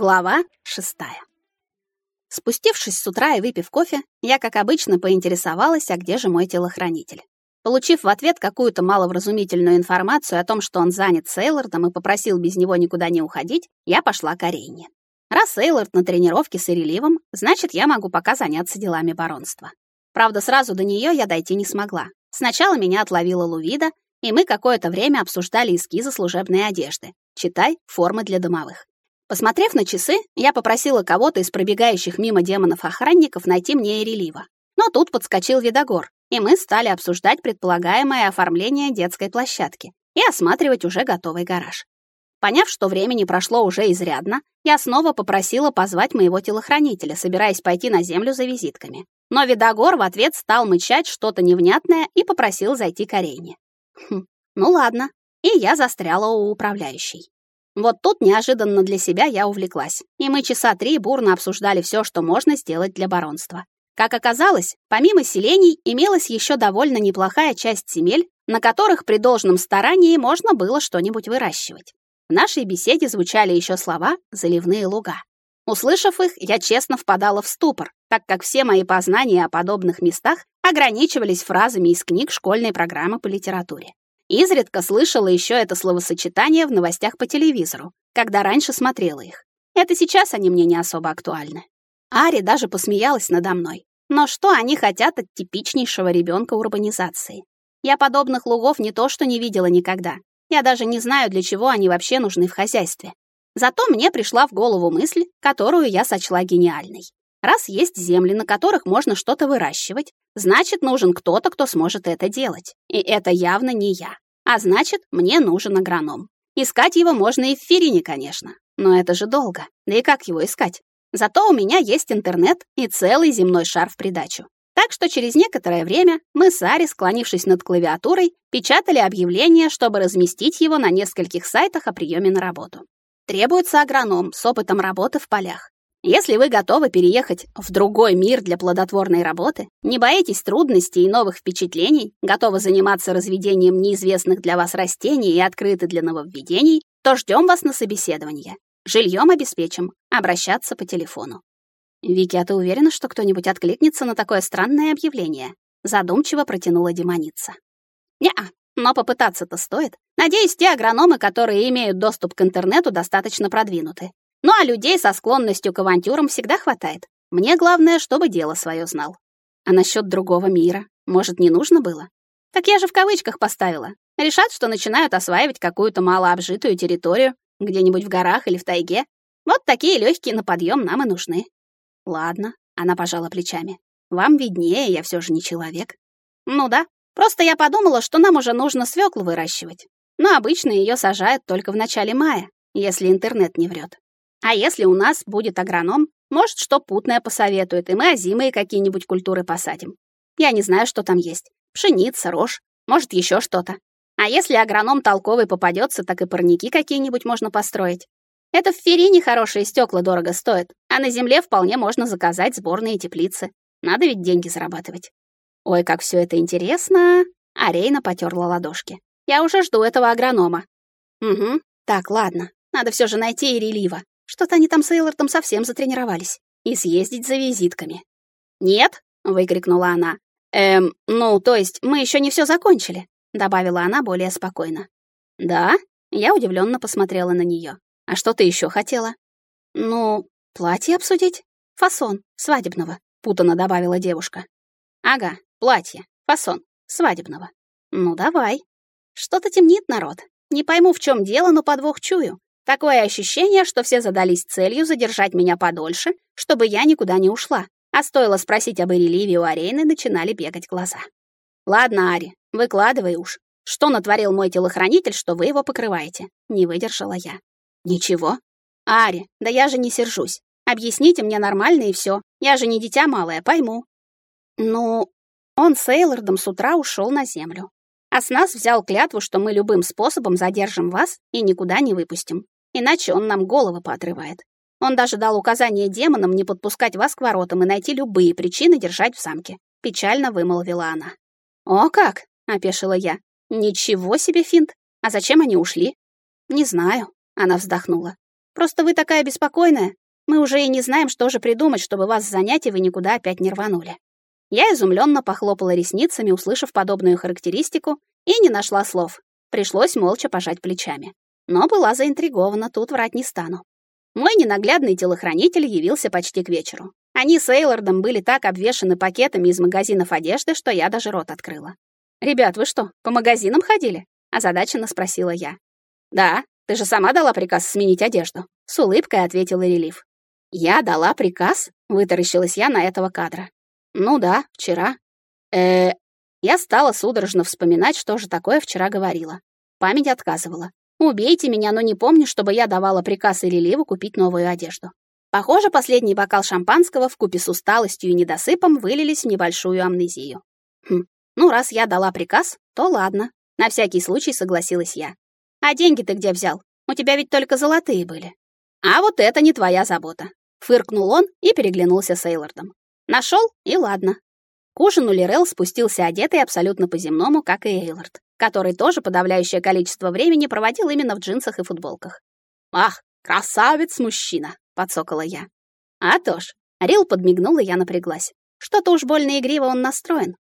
Глава шестая. Спустившись с утра и выпив кофе, я, как обычно, поинтересовалась, а где же мой телохранитель. Получив в ответ какую-то маловразумительную информацию о том, что он занят Сейлордом и попросил без него никуда не уходить, я пошла к Арейне. Раз Сейлорд на тренировке с Иреливом, значит, я могу пока заняться делами баронства. Правда, сразу до нее я дойти не смогла. Сначала меня отловила Лувида, и мы какое-то время обсуждали эскизы служебной одежды. Читай, формы для домовых. Посмотрев на часы, я попросила кого-то из пробегающих мимо демонов-охранников найти мне Эрелива. Но тут подскочил Видогор, и мы стали обсуждать предполагаемое оформление детской площадки и осматривать уже готовый гараж. Поняв, что времени прошло уже изрядно, я снова попросила позвать моего телохранителя, собираясь пойти на землю за визитками. Но Видогор в ответ стал мычать что-то невнятное и попросил зайти к Арене. Хм, ну ладно. И я застряла у управляющей. Вот тут неожиданно для себя я увлеклась, и мы часа три бурно обсуждали все, что можно сделать для баронства. Как оказалось, помимо селений имелась еще довольно неплохая часть земель, на которых при должном старании можно было что-нибудь выращивать. В нашей беседе звучали еще слова «заливные луга». Услышав их, я честно впадала в ступор, так как все мои познания о подобных местах ограничивались фразами из книг школьной программы по литературе. Изредка слышала еще это словосочетание в новостях по телевизору, когда раньше смотрела их. Это сейчас они мне не особо актуальны. Ари даже посмеялась надо мной. Но что они хотят от типичнейшего ребенка урбанизации? Я подобных лугов не то что не видела никогда. Я даже не знаю, для чего они вообще нужны в хозяйстве. Зато мне пришла в голову мысль, которую я сочла гениальной. Раз есть земли, на которых можно что-то выращивать, значит, нужен кто-то, кто сможет это делать. И это явно не я. А значит, мне нужен агроном. Искать его можно и в Ферине, конечно. Но это же долго. Да и как его искать? Зато у меня есть интернет и целый земной шар в придачу. Так что через некоторое время мы с Ари, склонившись над клавиатурой, печатали объявление, чтобы разместить его на нескольких сайтах о приеме на работу. Требуется агроном с опытом работы в полях. Если вы готовы переехать в другой мир для плодотворной работы, не боитесь трудностей и новых впечатлений, готовы заниматься разведением неизвестных для вас растений и открыты для нововведений, то ждем вас на собеседование. Жильем обеспечим. Обращаться по телефону. Вики, а ты уверена, что кто-нибудь откликнется на такое странное объявление? Задумчиво протянула демоница. Не-а, но попытаться-то стоит. Надеюсь, те агрономы, которые имеют доступ к интернету, достаточно продвинуты. Ну а людей со склонностью к авантюрам всегда хватает. Мне главное, чтобы дело свое знал. А насчет другого мира, может, не нужно было? Так я же в кавычках поставила. Решат, что начинают осваивать какую-то малообжитую территорию, где-нибудь в горах или в тайге. Вот такие легкие на подъем нам и нужны. Ладно, она пожала плечами. Вам виднее, я все же не человек. Ну да, просто я подумала, что нам уже нужно свеклу выращивать. Но обычно ее сажают только в начале мая, если интернет не врет. А если у нас будет агроном, может, что путное посоветует, и мы озимые какие-нибудь культуры посадим. Я не знаю, что там есть. Пшеница, рожь, может, еще что-то. А если агроном толковый попадется, так и парники какие-нибудь можно построить. Это в Ферине хорошие стекла дорого стоят, а на земле вполне можно заказать сборные теплицы. Надо ведь деньги зарабатывать. Ой, как все это интересно. Арейна потерла ладошки. Я уже жду этого агронома. Угу. Так, ладно. Надо все же найти и релива. Что-то они там с Эйлортом совсем затренировались. И съездить за визитками. «Нет!» — выкрикнула она. «Эм, ну, то есть мы еще не все закончили», — добавила она более спокойно. «Да?» — я удивленно посмотрела на нее. «А что ты еще хотела?» «Ну, платье обсудить? Фасон, свадебного», — путано добавила девушка. «Ага, платье, фасон, свадебного. Ну, давай. Что-то темнит народ. Не пойму, в чем дело, но подвох чую. Такое ощущение, что все задались целью задержать меня подольше, чтобы я никуда не ушла. А стоило спросить об Иреливе у Арейны, начинали бегать глаза. «Ладно, Ари, выкладывай уж. Что натворил мой телохранитель, что вы его покрываете?» Не выдержала я. «Ничего. Ари, да я же не сержусь. Объясните мне нормально и все. Я же не дитя малое, пойму». «Ну, он с Эйлордом с утра ушел на землю. А с нас взял клятву, что мы любым способом задержим вас и никуда не выпустим иначе он нам головы поотрывает. Он даже дал указание демонам не подпускать вас к воротам и найти любые причины держать в замке. Печально вымолвила она. «О как!» — опешила я. «Ничего себе финт! А зачем они ушли?» «Не знаю», — она вздохнула. Просто вы такая беспокойная. Мы уже и не знаем, что же придумать, чтобы вас занять, и вы никуда опять не рванули». Я изумленно похлопала ресницами, услышав подобную характеристику, и не нашла слов. Пришлось молча пожать плечами. Но была заинтригована, тут врать не стану. Мой ненаглядный телохранитель явился почти к вечеру. Они с Эйлордом были так обвешаны пакетами из магазинов одежды, что я даже рот открыла. «Ребят, вы что, по магазинам ходили?» — озадаченно спросила я. «Да, ты же сама дала приказ сменить одежду», — с улыбкой ответила Релиф. «Я дала приказ?» — вытаращилась я на этого кадра. «Ну да, вчера». э Я стала судорожно вспоминать, что же такое вчера говорила. Память отказывала. «Убейте меня, но не помню, чтобы я давала приказ Иреливу купить новую одежду». Похоже, последний бокал шампанского вкупе с усталостью и недосыпом вылились в небольшую амнезию. Хм, ну раз я дала приказ, то ладно. На всякий случай согласилась я. А деньги ты где взял? У тебя ведь только золотые были. А вот это не твоя забота. Фыркнул он и переглянулся с Эйлордом. Нашел и ладно. К ужину Лирел спустился одетый абсолютно по-земному, как и Эйлорд, который тоже подавляющее количество времени проводил именно в джинсах и футболках. «Ах, красавец-мужчина!» — подсокала я. «А то ж!» — Рил подмигнул, и я напряглась. Что-то уж больно игриво он настроен.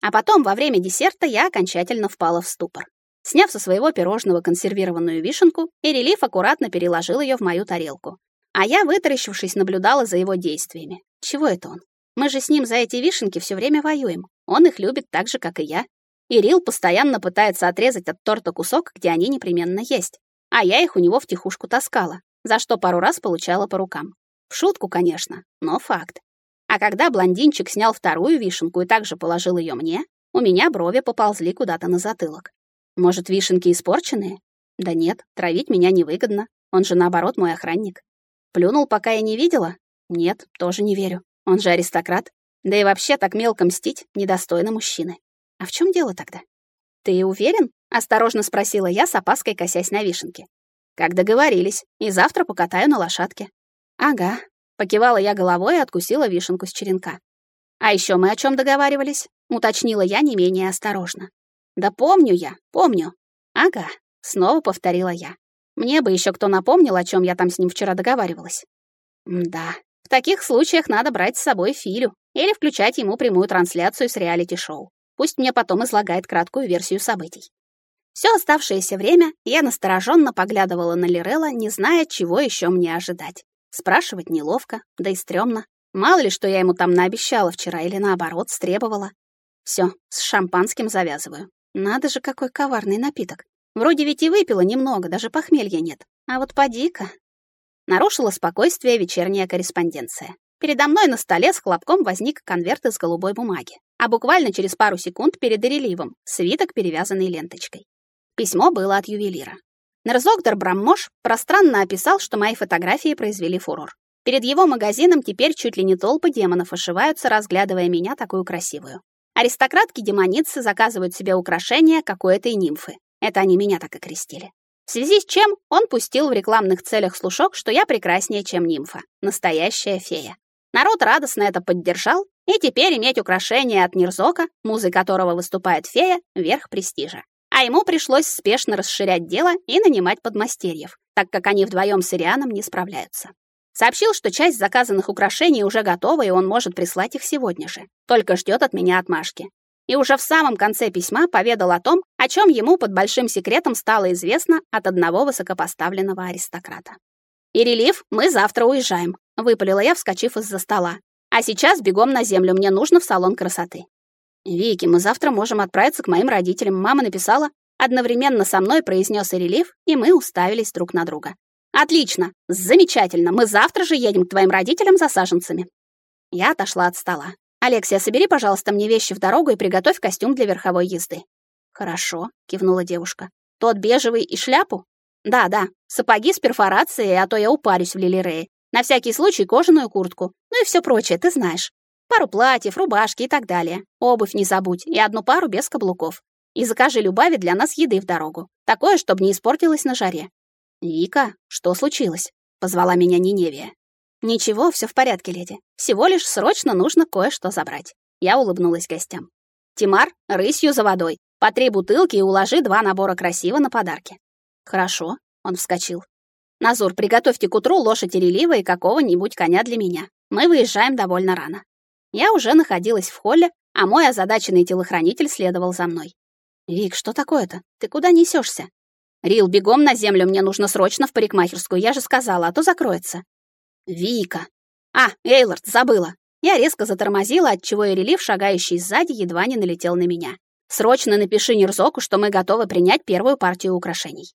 А потом, во время десерта, я окончательно впала в ступор. Сняв со своего пирожного консервированную вишенку, Эрелиф аккуратно переложил ее в мою тарелку, а я, вытаращившись, наблюдала за его действиями. Чего это он? Мы же с ним за эти вишенки все время воюем. Он их любит так же, как и я. Ирил постоянно пытается отрезать от торта кусок, где они непременно есть. А я их у него втихушку таскала, за что пару раз получала по рукам. В шутку, конечно, но факт. А когда блондинчик снял вторую вишенку и также положил ее мне, у меня брови поползли куда-то на затылок. Может, вишенки испорченные? Да нет, травить меня невыгодно. Он же, наоборот, мой охранник. Плюнул, пока я не видела? Нет, тоже не верю. Он же аристократ. Да и вообще так мелко мстить недостойно мужчины. А в чем дело тогда? Ты уверен? Осторожно спросила я с опаской, косясь на вишенки. Как договорились, и завтра покатаю на лошадке. Ага. Покивала я головой и откусила вишенку с черенка. А еще мы о чем договаривались? Уточнила я не менее осторожно. Да помню я, помню. Ага, снова повторила я. Мне бы еще кто напомнил, о чем я там с ним вчера договаривалась. Да, в таких случаях надо брать с собой Филю или включать ему прямую трансляцию с реалити-шоу. Пусть мне потом излагает краткую версию событий. Все оставшееся время я настороженно поглядывала на Лирелла, не зная, чего еще мне ожидать. Спрашивать неловко, да и стрёмно. Мало ли, что я ему там наобещала вчера или наоборот, стребовала. Все, с шампанским завязываю. Надо же, какой коварный напиток. Вроде ведь и выпила немного, даже похмелья нет. А вот поди-ка. Нарушила спокойствие вечерняя корреспонденция. Передо мной на столе с хлопком возник конверт из голубой бумаги, а буквально через пару секунд перед реливом свиток, перевязанный ленточкой. Письмо было от ювелира. Нерзогдер Браммош пространно описал, что мои фотографии произвели фурор. Перед его магазином теперь чуть ли не толпы демонов ошиваются, разглядывая меня такую красивую. Аристократки-демоницы заказывают себе украшения какой-то и нимфы. Это они меня так и крестили. В связи с чем он пустил в рекламных целях слушок, что я прекраснее, чем нимфа, настоящая фея. Народ радостно это поддержал, и теперь иметь украшение от Нирзока, музой которого выступает фея, верх престижа. А ему пришлось спешно расширять дело и нанимать подмастерьев, так как они вдвоем с Ирианом не справляются. Сообщил, что часть заказанных украшений уже готова, и он может прислать их сегодня же. Только ждет от меня отмашки и уже в самом конце письма поведал о том, о чем ему под большим секретом стало известно от одного высокопоставленного аристократа. «Ирелив, мы завтра уезжаем», — выпалила я, вскочив из-за стола. «А сейчас бегом на землю, мне нужно в салон красоты». «Вики, мы завтра можем отправиться к моим родителям. Мама написала». Одновременно со мной произнес Ирелив, и мы уставились друг на друга. «Отлично! Замечательно! Мы завтра же едем к твоим родителям за саженцами». Я отошла от стола. «Алексия, собери, пожалуйста, мне вещи в дорогу и приготовь костюм для верховой езды». «Хорошо», — кивнула девушка. «Тот бежевый и шляпу?» «Да, да, сапоги с перфорацией, а то я упарюсь в Лилирее. На всякий случай кожаную куртку. Ну и все прочее, ты знаешь. Пару платьев, рубашки и так далее. Обувь не забудь и одну пару без каблуков. И закажи Любави для нас еды в дорогу. Такое, чтобы не испортилось на жаре». «Вика, что случилось?» — позвала меня Ниневия. «Ничего, все в порядке, леди. Всего лишь срочно нужно кое-что забрать». Я улыбнулась гостям. «Тимар, рысью за водой. По три бутылки и уложи два набора красиво на подарки». «Хорошо», — он вскочил. Назур, приготовьте к утру лошадь релива и какого-нибудь коня для меня. Мы выезжаем довольно рано. Я уже находилась в холле, а мой озадаченный телохранитель следовал за мной. «Вик, что такое-то? Ты куда несешься? «Рил, бегом на землю, мне нужно срочно в парикмахерскую, я же сказала, а то закроется». «Вика!» «А, Эйлорд, забыла!» Я резко затормозила, отчего и релив, шагающий сзади, едва не налетел на меня. «Срочно напиши Нерзоку, что мы готовы принять первую партию украшений».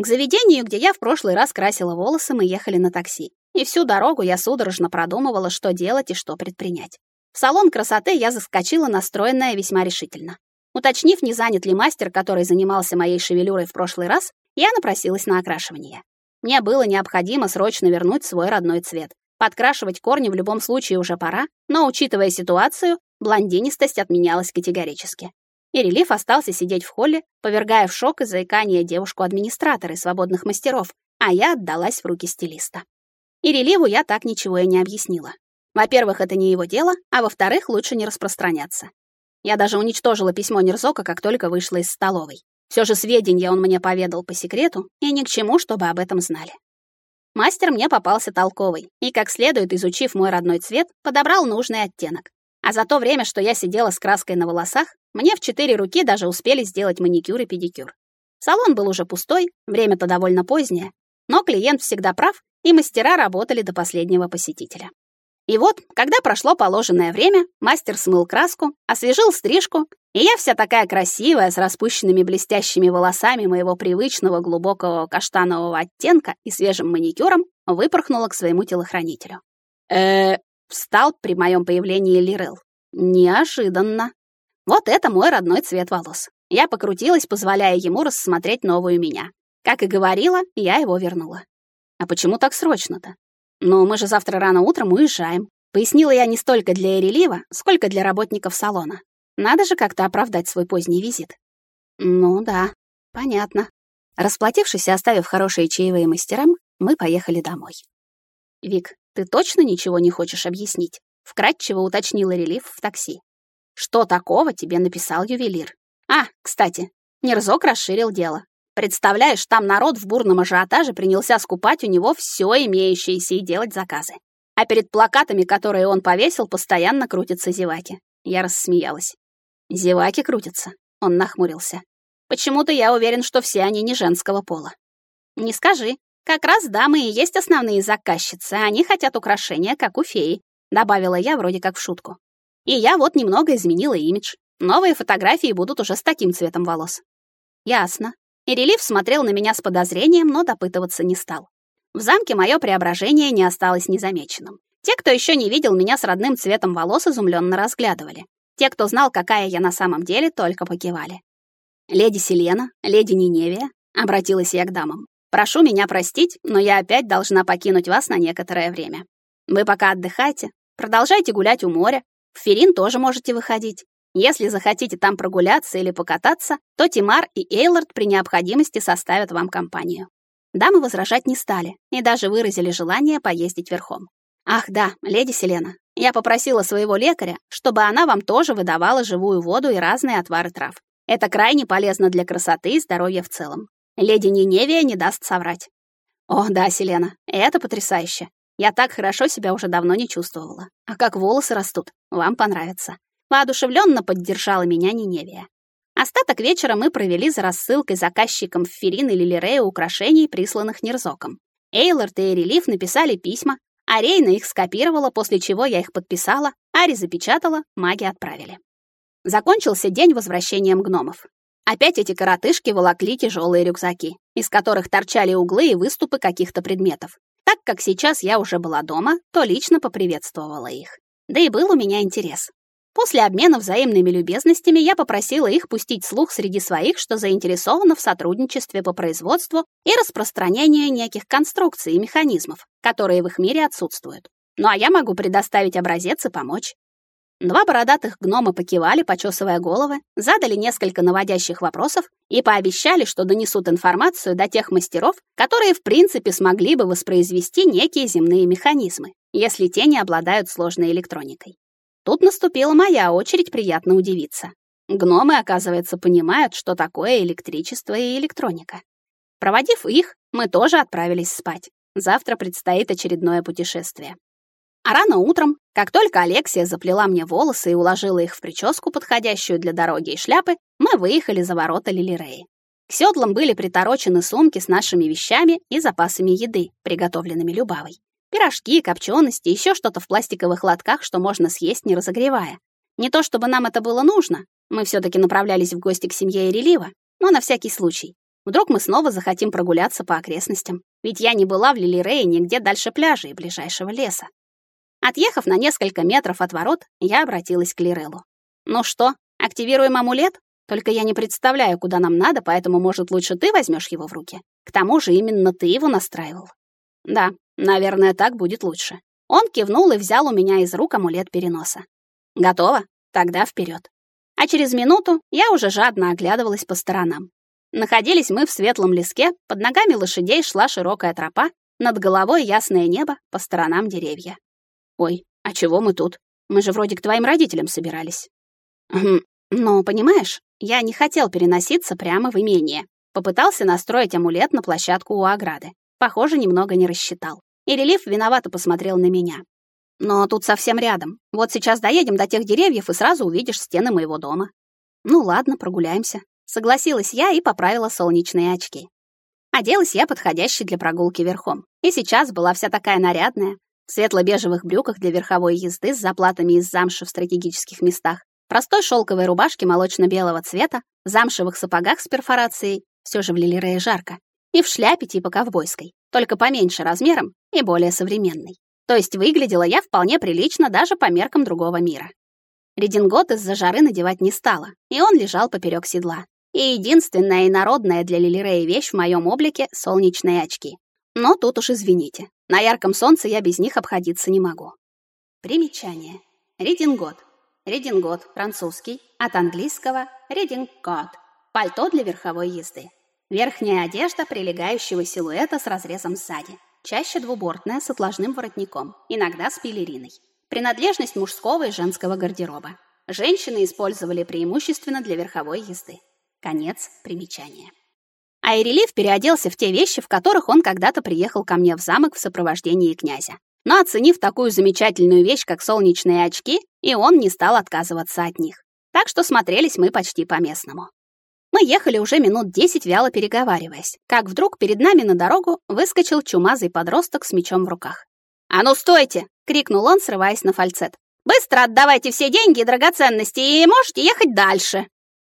К заведению, где я в прошлый раз красила волосы, мы ехали на такси. И всю дорогу я судорожно продумывала, что делать и что предпринять. В салон красоты я заскочила, настроенная весьма решительно. Уточнив, не занят ли мастер, который занимался моей шевелюрой в прошлый раз, я напросилась на окрашивание. Мне было необходимо срочно вернуть свой родной цвет. Подкрашивать корни в любом случае уже пора, но, учитывая ситуацию, блондинистость отменялась категорически. И релиф остался сидеть в холле, повергая в шок и заикание девушку-администратора и свободных мастеров, а я отдалась в руки стилиста. И релифу я так ничего и не объяснила. Во-первых, это не его дело, а во-вторых, лучше не распространяться. Я даже уничтожила письмо Нерзока, как только вышла из столовой. Все же сведения он мне поведал по секрету, и ни к чему, чтобы об этом знали. Мастер мне попался толковый, и, как следует изучив мой родной цвет, подобрал нужный оттенок. А за то время, что я сидела с краской на волосах, мне в четыре руки даже успели сделать маникюр и педикюр. Салон был уже пустой, время-то довольно позднее, но клиент всегда прав, и мастера работали до последнего посетителя. И вот, когда прошло положенное время, мастер смыл краску, освежил стрижку, и я вся такая красивая, с распущенными блестящими волосами моего привычного глубокого каштанового оттенка и свежим маникюром, выпорхнула к своему телохранителю. э встал при моем появлении Лирел. Неожиданно. Вот это мой родной цвет волос. Я покрутилась, позволяя ему рассмотреть новую меня. Как и говорила, я его вернула. А почему так срочно-то? «Но мы же завтра рано утром уезжаем», — пояснила я не столько для Эрелива, сколько для работников салона. Надо же как-то оправдать свой поздний визит. Ну да, понятно. Расплатившись и оставив хорошие чаевые мастерам, мы поехали домой. «Вик, ты точно ничего не хочешь объяснить?» — вкратчиво уточнила Релив в такси. «Что такого тебе написал ювелир?» «А, кстати, Нерзок расширил дело. Представляешь, там народ в бурном ажиотаже принялся скупать у него все имеющееся и делать заказы. А перед плакатами, которые он повесил, постоянно крутятся зеваки. Я рассмеялась. Зеваки крутятся. Он нахмурился. Почему-то я уверен, что все они не женского пола. Не скажи. Как раз дамы и есть основные заказчицы, а они хотят украшения, как у феи, добавила я вроде как в шутку. И я вот немного изменила имидж. Новые фотографии будут уже с таким цветом волос. Ясно. И релиф смотрел на меня с подозрением, но допытываться не стал. В замке мое преображение не осталось незамеченным. Те, кто еще не видел меня с родным цветом волос, изумленно разглядывали. Те, кто знал, какая я на самом деле, только покивали. «Леди Селена, леди Ниневия», — обратилась я к дамам. «Прошу меня простить, но я опять должна покинуть вас на некоторое время. Вы пока отдыхайте, продолжайте гулять у моря, в Ферин тоже можете выходить. Если захотите там прогуляться или покататься, то Тимар и Эйлорд при необходимости составят вам компанию. Дамы возражать не стали и даже выразили желание поездить верхом. Ах да, леди Селена, я попросила своего лекаря, чтобы она вам тоже выдавала живую воду и разные отвары трав. Это крайне полезно для красоты и здоровья в целом. Леди Ниневия не даст соврать. О, да, Селена, это потрясающе. Я так хорошо себя уже давно не чувствовала. А как волосы растут, вам понравится. Воодушевленно поддержала меня Ниневия. Остаток вечера мы провели за рассылкой заказчикам в Ферин и Лилирея украшений, присланных Нерзоком. Эйлорд и Эрелиф написали письма, а Рейна их скопировала, после чего я их подписала, Ари запечатала, маги отправили. Закончился день возвращением гномов. Опять эти коротышки волокли тяжелые рюкзаки, из которых торчали углы и выступы каких-то предметов. Так как сейчас я уже была дома, то лично поприветствовала их. Да и был у меня интерес. После обмена взаимными любезностями я попросила их пустить слух среди своих, что заинтересованы в сотрудничестве по производству и распространению неких конструкций и механизмов, которые в их мире отсутствуют. Ну а я могу предоставить образец и помочь. Два бородатых гнома покивали, почесывая головы, задали несколько наводящих вопросов и пообещали, что донесут информацию до тех мастеров, которые в принципе смогли бы воспроизвести некие земные механизмы, если те не обладают сложной электроникой. Тут наступила моя очередь приятно удивиться. Гномы, оказывается, понимают, что такое электричество и электроника. Проводив их, мы тоже отправились спать. Завтра предстоит очередное путешествие. А рано утром, как только Алексия заплела мне волосы и уложила их в прическу, подходящую для дороги и шляпы, мы выехали за ворота Лилиреи. К седлам были приторочены сумки с нашими вещами и запасами еды, приготовленными Любавой. Пирожки, копчености, еще что-то в пластиковых лотках, что можно съесть, не разогревая. Не то чтобы нам это было нужно, мы все таки направлялись в гости к семье Ирелива, но на всякий случай. Вдруг мы снова захотим прогуляться по окрестностям, ведь я не была в Лилирее нигде дальше пляжа и ближайшего леса. Отъехав на несколько метров от ворот, я обратилась к Лиреллу. «Ну что, активируем амулет? Только я не представляю, куда нам надо, поэтому, может, лучше ты возьмешь его в руки? К тому же именно ты его настраивал». «Да, наверное, так будет лучше». Он кивнул и взял у меня из рук амулет переноса. «Готово? Тогда вперед. А через минуту я уже жадно оглядывалась по сторонам. Находились мы в светлом леске, под ногами лошадей шла широкая тропа, над головой ясное небо, по сторонам деревья. Ой, а чего мы тут? Мы же вроде к твоим родителям собирались. Хм, но, понимаешь, я не хотел переноситься прямо в имение. Попытался настроить амулет на площадку у ограды. Похоже, немного не рассчитал. И релиф виновато посмотрел на меня. Но тут совсем рядом. Вот сейчас доедем до тех деревьев и сразу увидишь стены моего дома. Ну ладно, прогуляемся. Согласилась я и поправила солнечные очки. Оделась я подходящей для прогулки верхом. И сейчас была вся такая нарядная, в светло-бежевых брюках для верховой езды с заплатами из замши в стратегических местах, простой шелковой рубашке молочно-белого цвета, замшевых сапогах с перфорацией, все же в Лилирее жарко, и в шляпе типа ковбойской, только поменьше размером и более современной. То есть выглядела я вполне прилично даже по меркам другого мира. Редингот из-за жары надевать не стала, и он лежал поперек седла. И единственная и народная для Лилирея вещь в моем облике — солнечные очки. Но тут уж извините, на ярком солнце я без них обходиться не могу. Примечание. Редингот. Редингот, французский, от английского редингкот. Пальто для верховой езды. Верхняя одежда прилегающего силуэта с разрезом сзади чаще двубортная с отложным воротником, иногда с пелериной. Принадлежность мужского и женского гардероба. Женщины использовали преимущественно для верховой езды. Конец примечания. А Ирелив переоделся в те вещи, в которых он когда-то приехал ко мне в замок в сопровождении князя. Но оценив такую замечательную вещь, как солнечные очки, и он не стал отказываться от них. Так что смотрелись мы почти по-местному. Мы ехали уже минут десять, вяло переговариваясь, как вдруг перед нами на дорогу выскочил чумазый подросток с мечом в руках. «А ну стойте!» — крикнул он, срываясь на фальцет. «Быстро отдавайте все деньги и драгоценности, и можете ехать дальше!»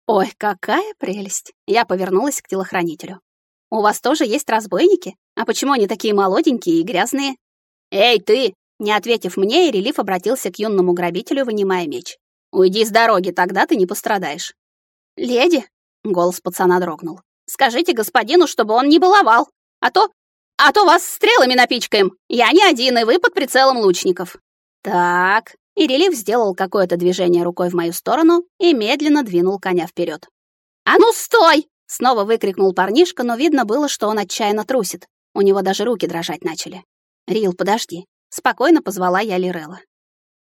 Ой, какая прелесть! Я повернулась к телохранителю. «У вас тоже есть разбойники? А почему они такие молоденькие и грязные?» «Эй, ты!» Не ответив мне, Ирелиф обратился к юному грабителю, вынимая меч. «Уйди с дороги, тогда ты не пострадаешь». «Леди!» Голос пацана дрогнул. «Скажите господину, чтобы он не баловал, а то... а то вас стрелами напичкаем. Я не один, и вы под прицелом лучников». «Так...» И релиф сделал какое-то движение рукой в мою сторону и медленно двинул коня вперед. «А ну, стой!» — снова выкрикнул парнишка, но видно было, что он отчаянно трусит. У него даже руки дрожать начали. «Рил, подожди». Спокойно позвала я Лирелла.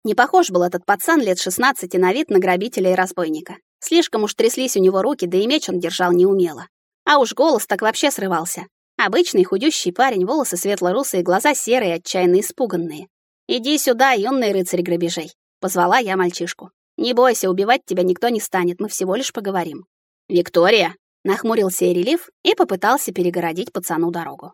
Не похож был этот пацан лет 16 на вид на грабителя и разбойника. Слишком уж тряслись у него руки, да и меч он держал неумело. А уж голос так вообще срывался. Обычный худющий парень, волосы светло-русые, глаза серые, отчаянно испуганные. «Иди сюда, юный рыцарь грабежей», — позвала я мальчишку. «Не бойся, убивать тебя никто не станет, мы всего лишь поговорим». «Виктория!» — нахмурился Эрелив и попытался перегородить пацану дорогу.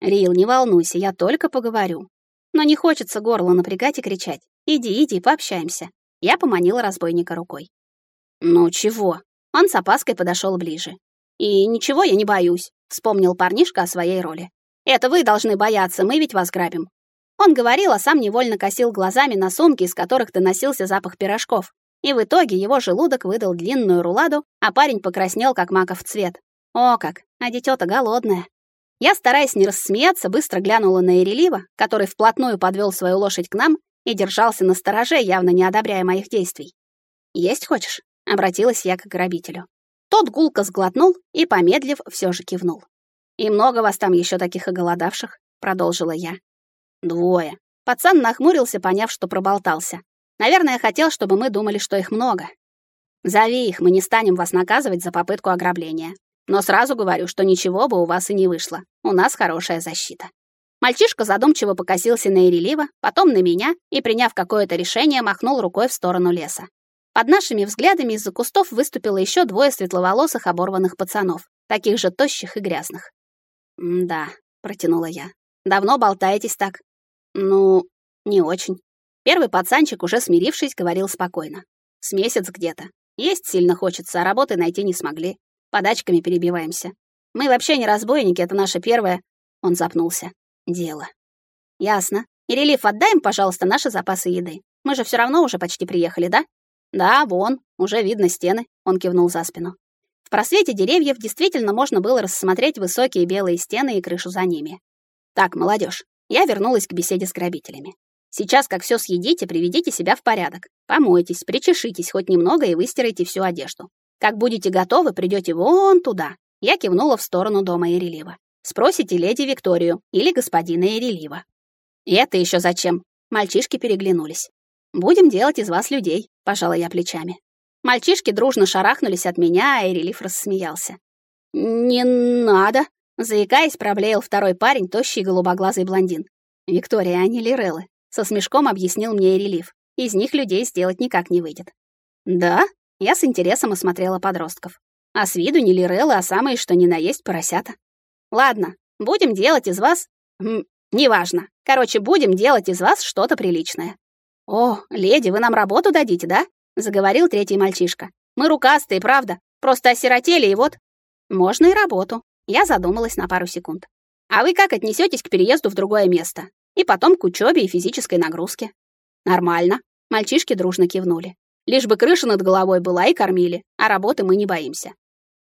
«Рил, не волнуйся, я только поговорю. Но не хочется горло напрягать и кричать. Иди, иди, пообщаемся». Я поманила разбойника рукой. «Ну чего?» Он с опаской подошел ближе. «И ничего я не боюсь», — вспомнил парнишка о своей роли. «Это вы должны бояться, мы ведь вас грабим». Он говорил, а сам невольно косил глазами на сумки, из которых доносился запах пирожков. И в итоге его желудок выдал длинную руладу, а парень покраснел, как маков цвет. О как, а дитё-то голодное. Я, стараясь не рассмеяться, быстро глянула на Ирелива, который вплотную подвел свою лошадь к нам и держался на стороже, явно не одобряя моих действий. «Есть хочешь?» Обратилась я к грабителю. Тот гулко сглотнул и, помедлив, все же кивнул. «И много вас там еще таких оголодавших?» — продолжила я. «Двое». Пацан нахмурился, поняв, что проболтался. Наверное, хотел, чтобы мы думали, что их много. «Зови их, мы не станем вас наказывать за попытку ограбления. Но сразу говорю, что ничего бы у вас и не вышло. У нас хорошая защита. Мальчишка задумчиво покосился на Ирелива, потом на меня и, приняв какое-то решение, махнул рукой в сторону леса. Под нашими взглядами из-за кустов выступило еще двое светловолосых оборванных пацанов, таких же тощих и грязных. «Да», — протянула я. «Давно болтаетесь так?» «Ну, не очень». Первый пацанчик, уже смирившись, говорил спокойно. «С месяц где-то. Есть сильно хочется, а работы найти не смогли. Подачками перебиваемся. Мы вообще не разбойники, это наше первое...» Он запнулся дело. Ясно. И релиф отдаем, пожалуйста, наши запасы еды. Мы же все равно уже почти приехали, да? Да, вон, уже видно стены, он кивнул за спину. В просвете деревьев действительно можно было рассмотреть высокие белые стены и крышу за ними. Так, молодежь, я вернулась к беседе с грабителями. Сейчас, как все съедите, приведите себя в порядок. Помойтесь, причешитесь хоть немного и выстирайте всю одежду. Как будете готовы, придете вон туда. Я кивнула в сторону дома Ирелива. Спросите леди Викторию или господина Ирелива. И это еще зачем? Мальчишки переглянулись. Будем делать из вас людей, пожала я плечами. Мальчишки дружно шарахнулись от меня, а Ирелив рассмеялся. Не надо, заикаясь, проблеял второй парень, тощий голубоглазый блондин. Виктория, они лирелы, со смешком объяснил мне Ирелив. Из них людей сделать никак не выйдет. Да? Я с интересом осмотрела подростков. А с виду не лирелы, а самые что ни на есть поросята. Ладно, будем делать из вас... Неважно. Короче, будем делать из вас что-то приличное. О, леди, вы нам работу дадите, да? Заговорил третий мальчишка. Мы рукастые, правда? Просто осиротели, и вот... Можно и работу. Я задумалась на пару секунд. А вы как отнесетесь к переезду в другое место? И потом к учебе и физической нагрузке? Нормально. Мальчишки дружно кивнули. Лишь бы крыша над головой была и кормили, а работы мы не боимся.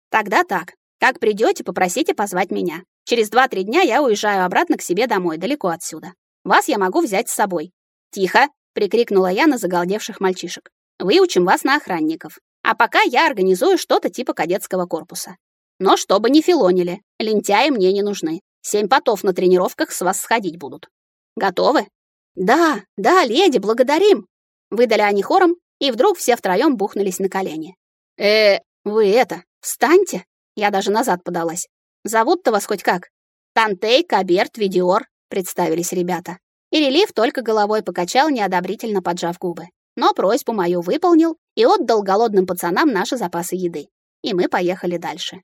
Тогда так. Как придете, попросите позвать меня. Через два-три дня я уезжаю обратно к себе домой, далеко отсюда. Вас я могу взять с собой. Тихо, прикрикнула я на загалдевших мальчишек. Выучим вас на охранников. А пока я организую что-то типа кадетского корпуса. Но чтобы не филонили, лентяи мне не нужны. Семь потов на тренировках с вас сходить будут. Готовы? Да, да, леди, благодарим. Выдали они хором, и вдруг все втроем бухнулись на колени. Э, вы это, встаньте. Я даже назад подалась. Зовут-то вас хоть как? Тантей, Каберт, Видиор, представились ребята. И релиф только головой покачал, неодобрительно поджав губы. Но просьбу мою выполнил и отдал голодным пацанам наши запасы еды. И мы поехали дальше.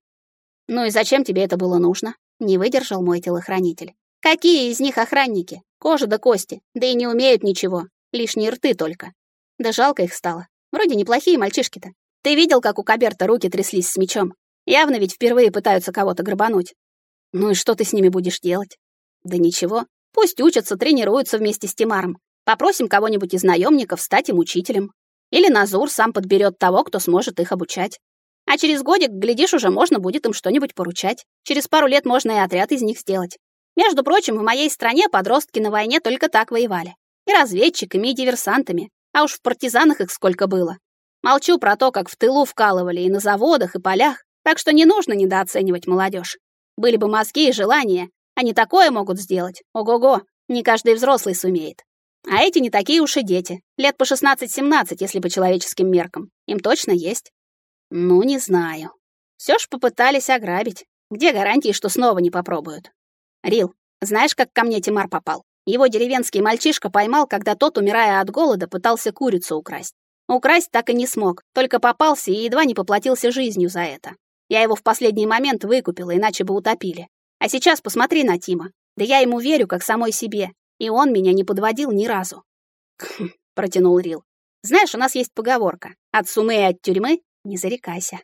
Ну и зачем тебе это было нужно? Не выдержал мой телохранитель. Какие из них охранники? Кожа да кости, да и не умеют ничего. Лишние рты только. Да жалко их стало. Вроде неплохие мальчишки-то. Ты видел, как у Каберта руки тряслись с мечом? Явно ведь впервые пытаются кого-то грабануть. Ну и что ты с ними будешь делать? Да ничего. Пусть учатся, тренируются вместе с Тимаром. Попросим кого-нибудь из наемников стать им учителем. Или Назур сам подберет того, кто сможет их обучать. А через годик, глядишь, уже можно будет им что-нибудь поручать. Через пару лет можно и отряд из них сделать. Между прочим, в моей стране подростки на войне только так воевали. И разведчиками, и диверсантами. А уж в партизанах их сколько было. Молчу про то, как в тылу вкалывали и на заводах, и полях. Так что не нужно недооценивать молодежь. Были бы мозги и желания, они такое могут сделать. Ого-го, не каждый взрослый сумеет. А эти не такие уж и дети. Лет по 16-17, если по человеческим меркам. Им точно есть. Ну, не знаю. Все ж попытались ограбить. Где гарантии, что снова не попробуют? Рил, знаешь, как ко мне Тимар попал? Его деревенский мальчишка поймал, когда тот, умирая от голода, пытался курицу украсть. Украсть так и не смог, только попался и едва не поплатился жизнью за это. Я его в последний момент выкупила, иначе бы утопили. А сейчас посмотри на Тима. Да я ему верю, как самой себе. И он меня не подводил ни разу. Хм, протянул Рил. Знаешь, у нас есть поговорка. От сумы и от тюрьмы не зарекайся.